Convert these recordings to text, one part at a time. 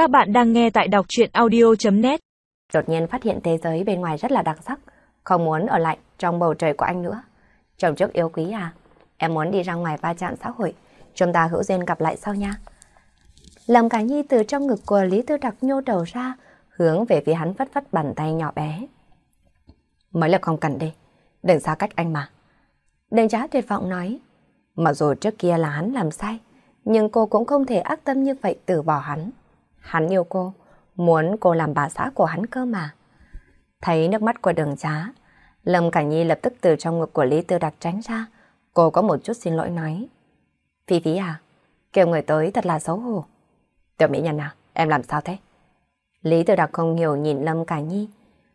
Các bạn đang nghe tại đọc truyện audio.net Đột nhiên phát hiện thế giới bên ngoài rất là đặc sắc, không muốn ở lại trong bầu trời của anh nữa. Chồng trước yêu quý à, em muốn đi ra ngoài va chạm xã hội, chúng ta hữu duyên gặp lại sau nha. Lâm Cả Nhi từ trong ngực của Lý Tư Đặc nhô đầu ra, hướng về phía hắn vất vất bàn tay nhỏ bé. Mới là không cần đi, đừng xa cách anh mà. Đừng giá tuyệt vọng nói, mặc dù trước kia là hắn làm sai, nhưng cô cũng không thể ác tâm như vậy từ bỏ hắn. Hắn yêu cô, muốn cô làm bà xã của hắn cơ mà. Thấy nước mắt của đường trá, Lâm Cảnh Nhi lập tức từ trong ngực của Lý Tư Đặc tránh ra. Cô có một chút xin lỗi nói. Phi Phi à, kêu người tới thật là xấu hổ. Tiểu mỹ nhân à, em làm sao thế? Lý Tư Đặc không hiểu nhìn Lâm Cảnh Nhi.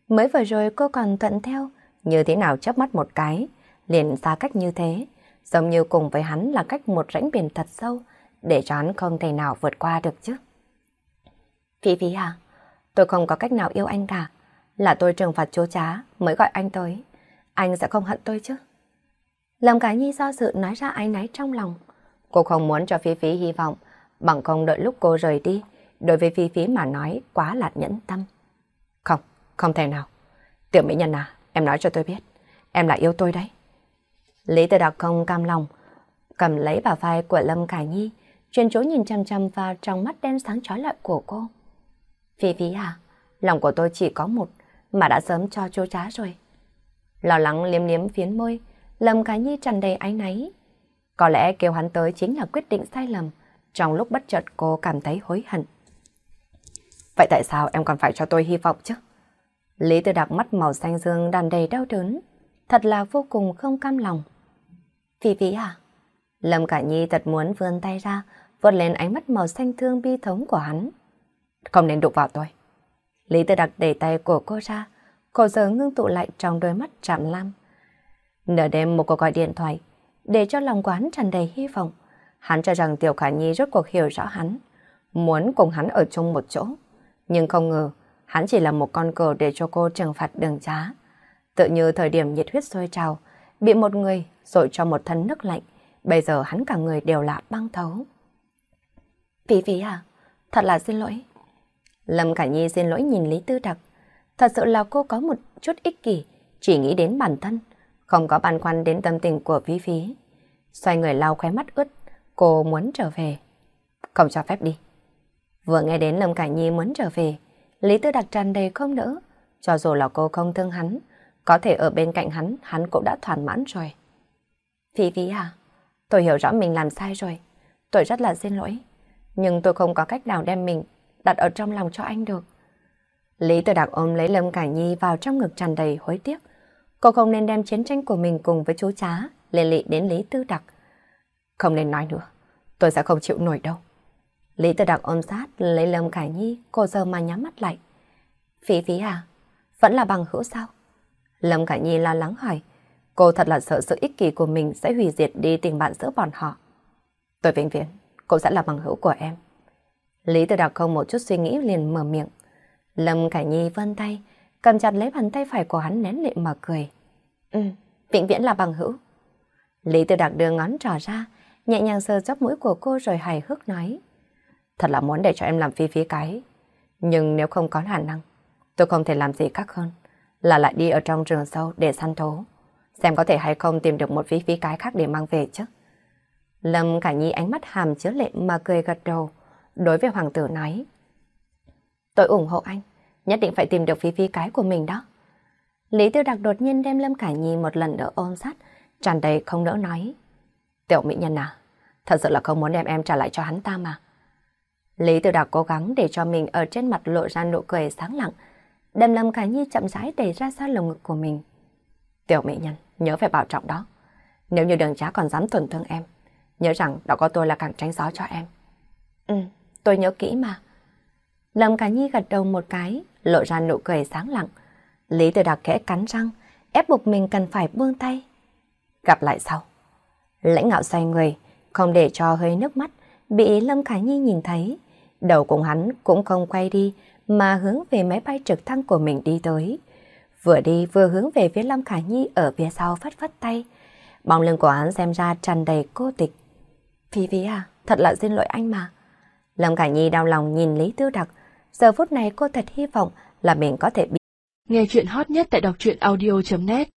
Mới vừa rồi cô còn thuận theo, như thế nào chớp mắt một cái, liền xa cách như thế, giống như cùng với hắn là cách một rãnh biển thật sâu, để cho hắn không thể nào vượt qua được chứ. Phi Phi à, tôi không có cách nào yêu anh cả, là tôi trừng phạt chố trá mới gọi anh tới, anh sẽ không hận tôi chứ. Lâm Cá Nhi do sự nói ra ái náy trong lòng, cô không muốn cho Phi Phi hy vọng, bằng không đợi lúc cô rời đi, đối với Phi Phi mà nói quá là nhẫn tâm. Không, không thể nào. Tiểu mỹ nhân à, em nói cho tôi biết, em là yêu tôi đấy. Lý Tử Đạo không cam lòng, cầm lấy bà vai của Lâm Cải Nhi, chuyên chú nhìn chăm chăm vào trong mắt đen sáng chói lọi của cô. Phi Phi à, lòng của tôi chỉ có một, mà đã sớm cho chú trá rồi. Lo lắng liếm liếm phiến môi, Lâm Khải Nhi tràn đầy áy náy. Có lẽ kêu hắn tới chính là quyết định sai lầm, trong lúc bất chợt cô cảm thấy hối hận. Vậy tại sao em còn phải cho tôi hy vọng chứ? Lý Tư Đặc mắt màu xanh dương đàn đầy đau đớn, thật là vô cùng không cam lòng. Phi Phi à? Lâm Cả Nhi thật muốn vươn tay ra, vượt lên ánh mắt màu xanh thương bi thống của hắn. Không nên đụng vào tôi. Lý Tư Đặc đẩy tay của cô ra, cô giờ ngưng tụ lại trong đôi mắt chạm lam. Nửa đêm một cuộc gọi điện thoại, để cho lòng quán tràn đầy hy vọng. Hắn cho rằng Tiểu Khả Nhi rốt cuộc hiểu rõ hắn, muốn cùng hắn ở chung một chỗ. Nhưng không ngờ, hắn chỉ là một con cờ để cho cô trừng phạt đường trá. Tự như thời điểm nhiệt huyết sôi trào, bị một người rồi cho một thân nước lạnh, bây giờ hắn cả người đều là băng thấu. Vì Vì à, thật là xin lỗi. Lâm Khả Nhi xin lỗi nhìn Lý Tư Đặc. Thật sự là cô có một chút ích kỷ, chỉ nghĩ đến bản thân, không có băn khoăn đến tâm tình của Phi Phí. Xoay người lau khóe mắt ướt, cô muốn trở về. Không cho phép đi. Vừa nghe đến Lâm Khả Nhi muốn trở về, Lý Tư Đặc tràn đầy không đỡ. Cho dù là cô không thương hắn, có thể ở bên cạnh hắn, hắn cũng đã thỏa mãn rồi. Phi Phi à, tôi hiểu rõ mình làm sai rồi. Tôi rất là xin lỗi. Nhưng tôi không có cách nào đem mình đặt ở trong lòng cho anh được. Lý Tử Đạc ôm lấy Lâm Cả Nhi vào trong ngực tràn đầy hối tiếc. Cô không nên đem chiến tranh của mình cùng với chú chá liên lị đến Lý Tư Đặc. Không nên nói nữa, tôi sẽ không chịu nổi đâu. Lý Tư Đặc ôm sát lấy Lâm Cả Nhi, cô giờ mà nhắm mắt lại. Phí phí à, vẫn là bằng hữu sao? Lâm Cả Nhi lo lắng hỏi. Cô thật là sợ sự ích kỷ của mình sẽ hủy diệt đi tình bạn giữa bọn họ. Tôi vĩnh viễn, cô sẽ là bằng hữu của em. Lý Tử Đạo không một chút suy nghĩ liền mở miệng. Lâm Khải Nhi vân tay, cầm chặt lấy bàn tay phải của hắn nén lệ mà cười. Ừ, vĩnh viễn là bằng hữu. Lý Tử Đạc đưa ngón trỏ ra, nhẹ nhàng sờ chóp mũi của cô rồi hài hước nói. Thật là muốn để cho em làm phi phí cái. Nhưng nếu không có khả năng, tôi không thể làm gì khác hơn là lại đi ở trong rừng sâu để săn thú. Xem có thể hay không tìm được một phí phí cái khác để mang về chứ. Lâm Khải Nhi ánh mắt hàm chứa lệ mà cười gật đầu đối với hoàng tử nói. Tôi ủng hộ anh, nhất định phải tìm được phi phi cái của mình đó. Lý Tiêu Đặc đột nhiên đem Lâm Khải Nhi một lần nữa ôm sát, tràn đầy không đỡ nói. Tiểu mỹ nhân à, thật sự là không muốn đem em trả lại cho hắn ta mà. Lý Tiêu Đặc cố gắng để cho mình ở trên mặt lộ ra nụ cười sáng lặng, đem Lâm Khải Nhi chậm rãi đẩy ra xa lồng ngực của mình. Tiểu mỹ nhân, nhớ phải bảo trọng đó. Nếu như đường trá còn dám tổn thương em, nhớ rằng đó có tôi là càng tránh gió cho em. Ừ, tôi nhớ kỹ mà. Lâm Cả Nhi gật đầu một cái, lộ ra nụ cười sáng lặng. Lý Tử Đặc khẽ cắn răng, ép buộc mình cần phải buông tay. Gặp lại sau. Lãnh ngạo xoay người, không để cho hơi nước mắt, bị Lâm khả Nhi nhìn thấy. Đầu cùng hắn cũng không quay đi, mà hướng về máy bay trực thăng của mình đi tới. Vừa đi vừa hướng về phía Lâm khả Nhi ở phía sau phất phất tay. Bóng lưng của hắn xem ra tràn đầy cô tịch. Phi Phi à, thật là xin lỗi anh mà. Lâm Khả Nhi đau lòng nhìn Lý Tư Đặc. Giờ phút này cô thật hy vọng là mình có thể bị... Nghe chuyện hot nhất tại đọc truyện audio.net